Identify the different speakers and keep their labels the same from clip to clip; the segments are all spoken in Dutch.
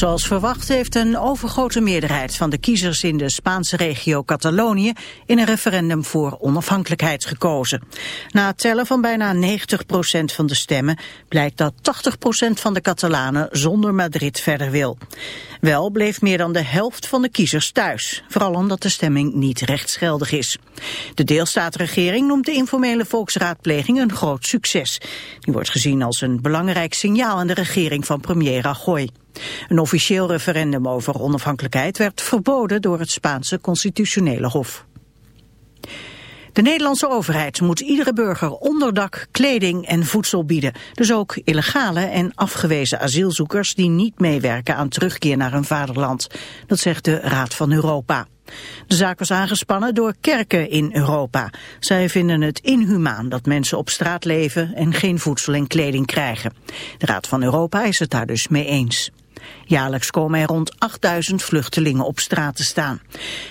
Speaker 1: Zoals verwacht heeft een overgrote meerderheid van de kiezers in de Spaanse regio Catalonië in een referendum voor onafhankelijkheid gekozen. Na tellen van bijna 90% van de stemmen blijkt dat 80% van de Catalanen zonder Madrid verder wil. Wel bleef meer dan de helft van de kiezers thuis, vooral omdat de stemming niet rechtsgeldig is. De deelstaatregering noemt de informele volksraadpleging een groot succes. Die wordt gezien als een belangrijk signaal aan de regering van premier Rajoy. Een officieel referendum over onafhankelijkheid werd verboden door het Spaanse constitutionele hof. De Nederlandse overheid moet iedere burger onderdak, kleding en voedsel bieden. Dus ook illegale en afgewezen asielzoekers die niet meewerken aan terugkeer naar hun vaderland. Dat zegt de Raad van Europa. De zaak was aangespannen door kerken in Europa. Zij vinden het inhumaan dat mensen op straat leven en geen voedsel en kleding krijgen. De Raad van Europa is het daar dus mee eens. Jaarlijks komen er rond 8000 vluchtelingen op straat te staan.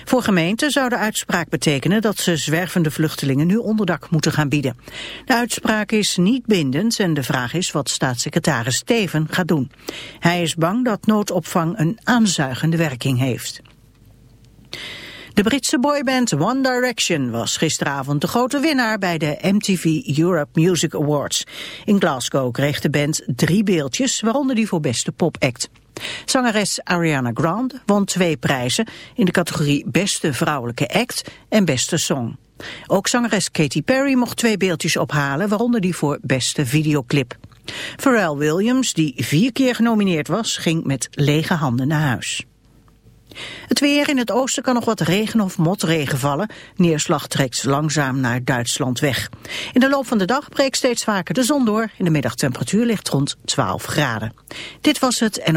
Speaker 1: Voor gemeenten zou de uitspraak betekenen dat ze zwervende vluchtelingen nu onderdak moeten gaan bieden. De uitspraak is niet bindend en de vraag is wat staatssecretaris Steven gaat doen. Hij is bang dat noodopvang een aanzuigende werking heeft. De Britse boyband One Direction was gisteravond de grote winnaar bij de MTV Europe Music Awards. In Glasgow kreeg de band drie beeldjes, waaronder die voor beste popact. Zangeres Ariana Grande won twee prijzen in de categorie Beste Vrouwelijke Act en Beste Song. Ook zangeres Katy Perry mocht twee beeldjes ophalen, waaronder die voor Beste Videoclip. Pharrell Williams, die vier keer genomineerd was, ging met lege handen naar huis. Het weer in het oosten kan nog wat regen of motregen vallen. Neerslag trekt langzaam naar Duitsland weg. In de loop van de dag breekt steeds vaker de zon door. In de middagtemperatuur ligt rond 12 graden. Dit was het en...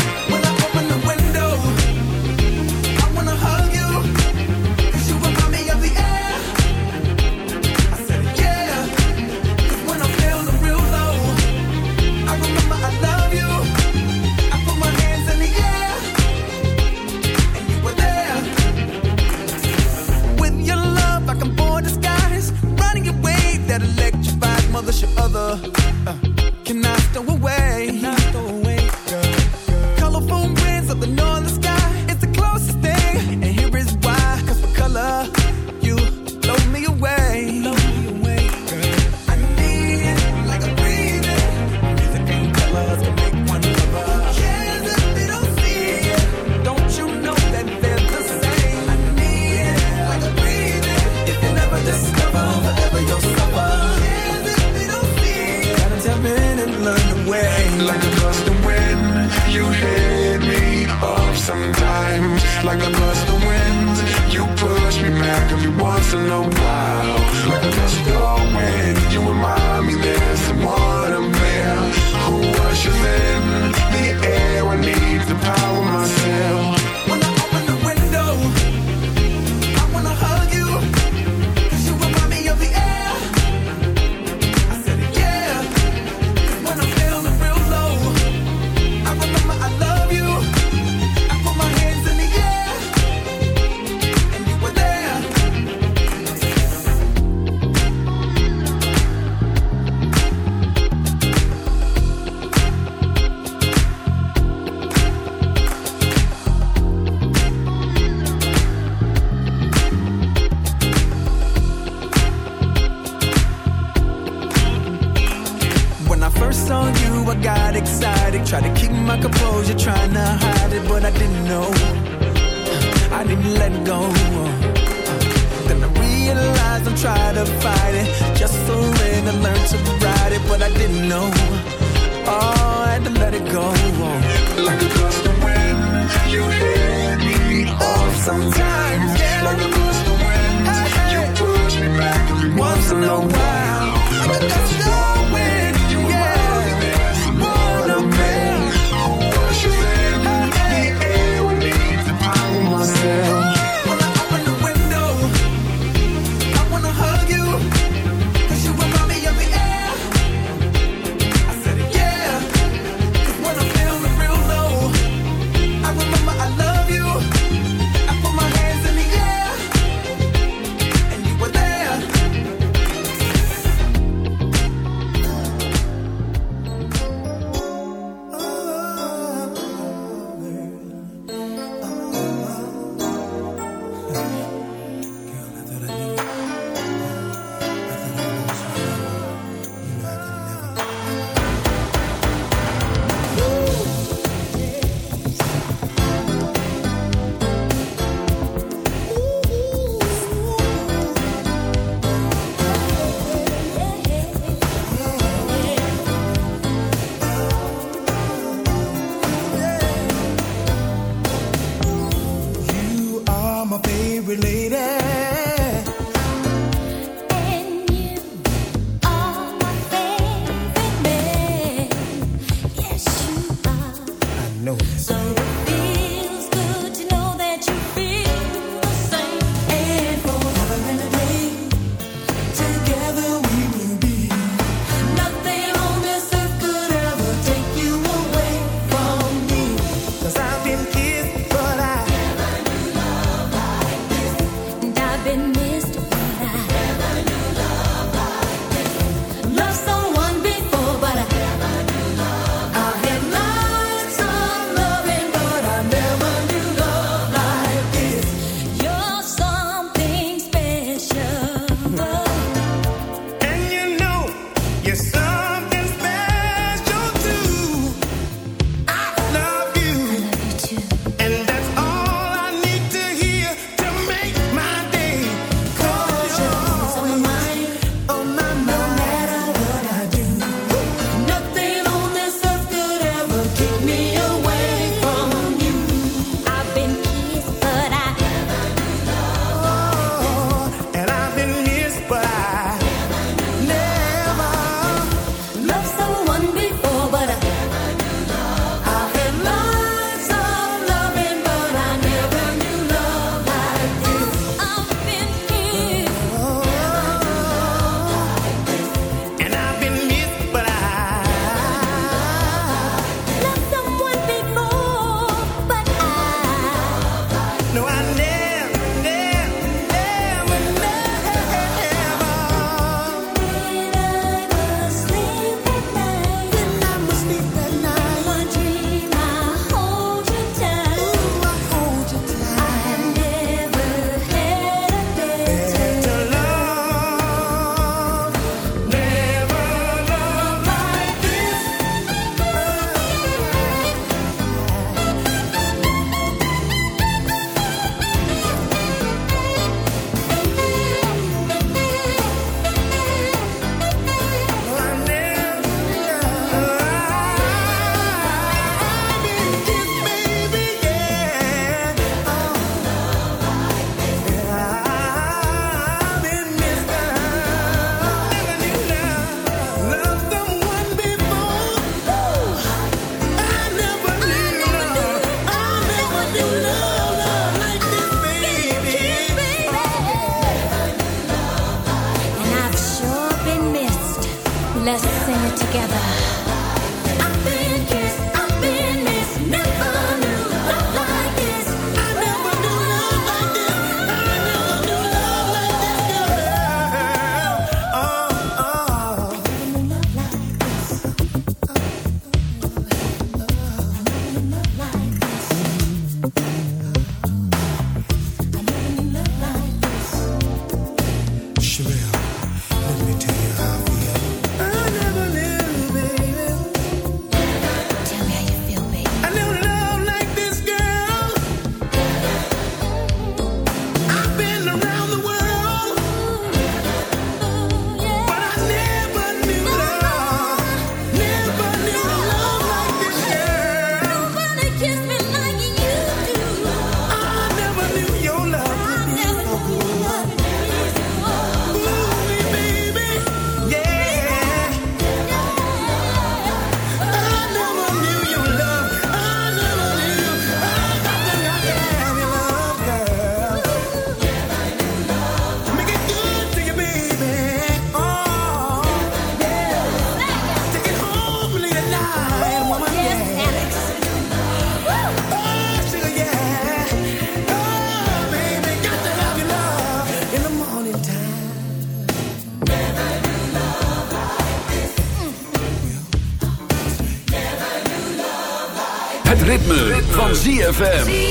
Speaker 2: ZFM.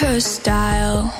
Speaker 3: her style.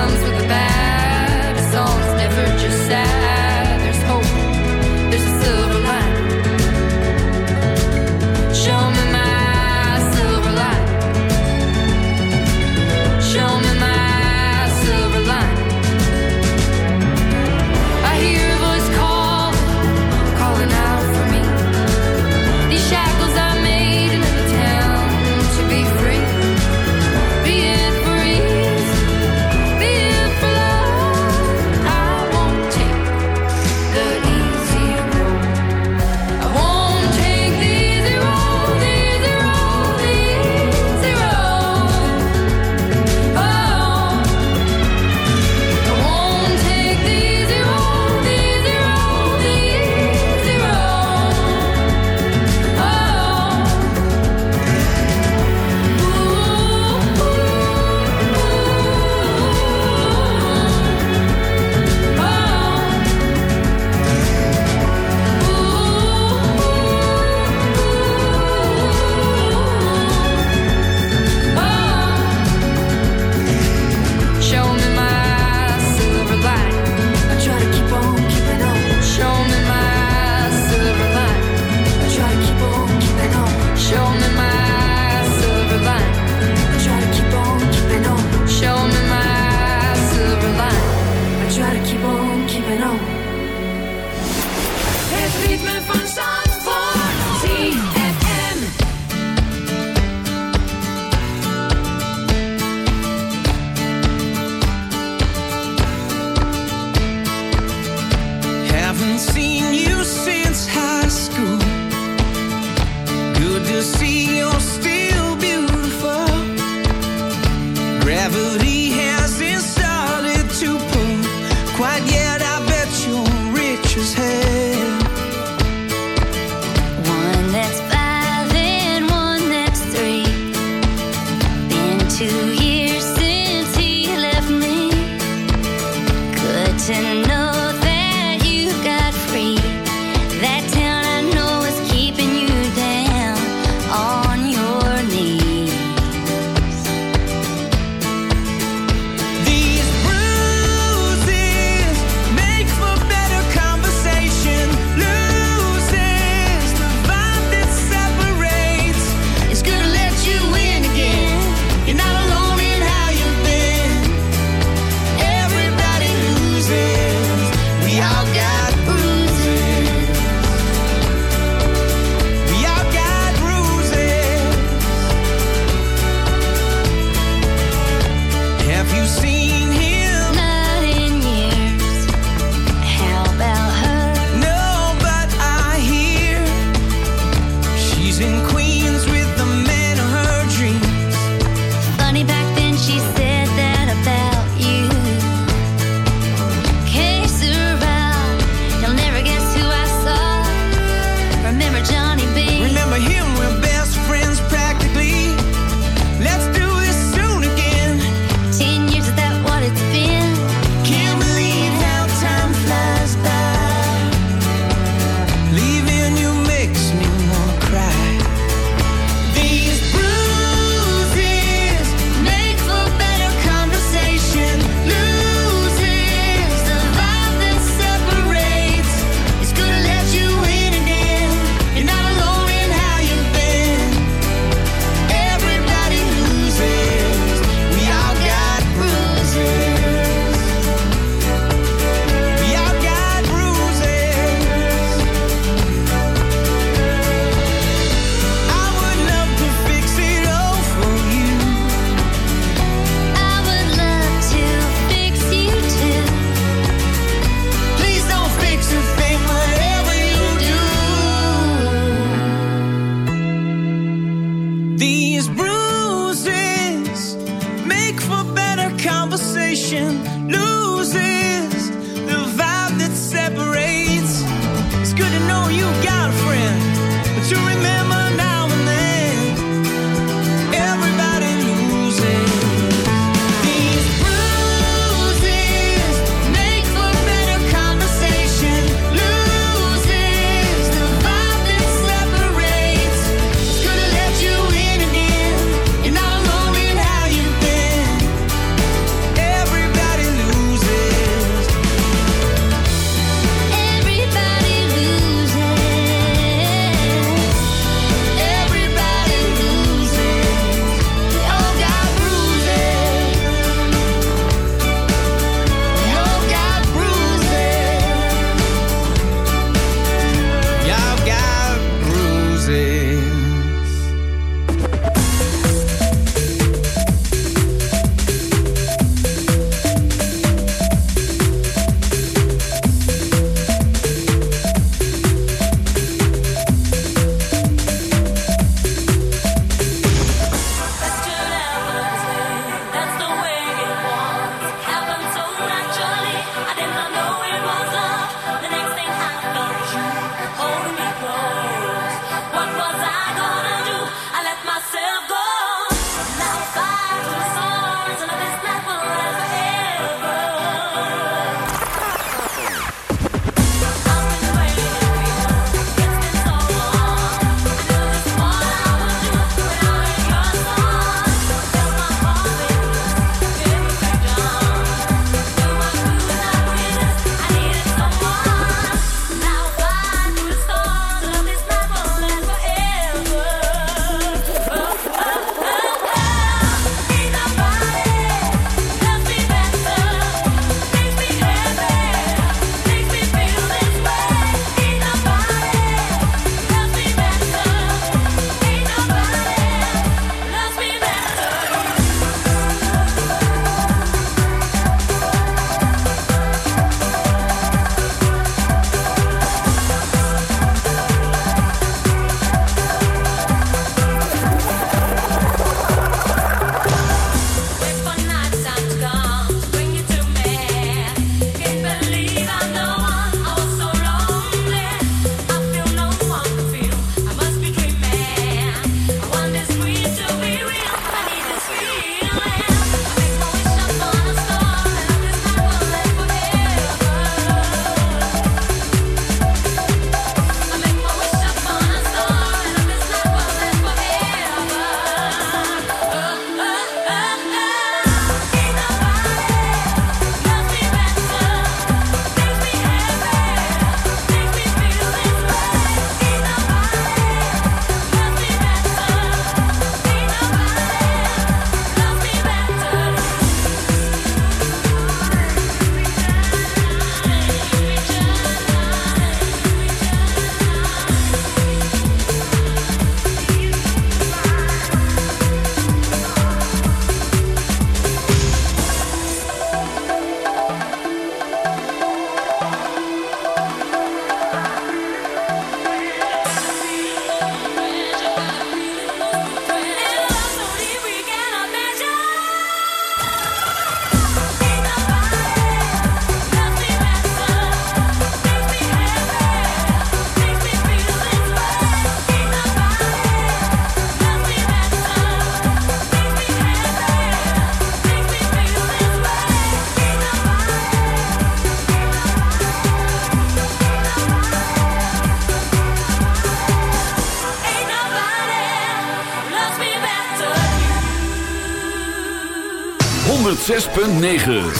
Speaker 4: comes with 106.9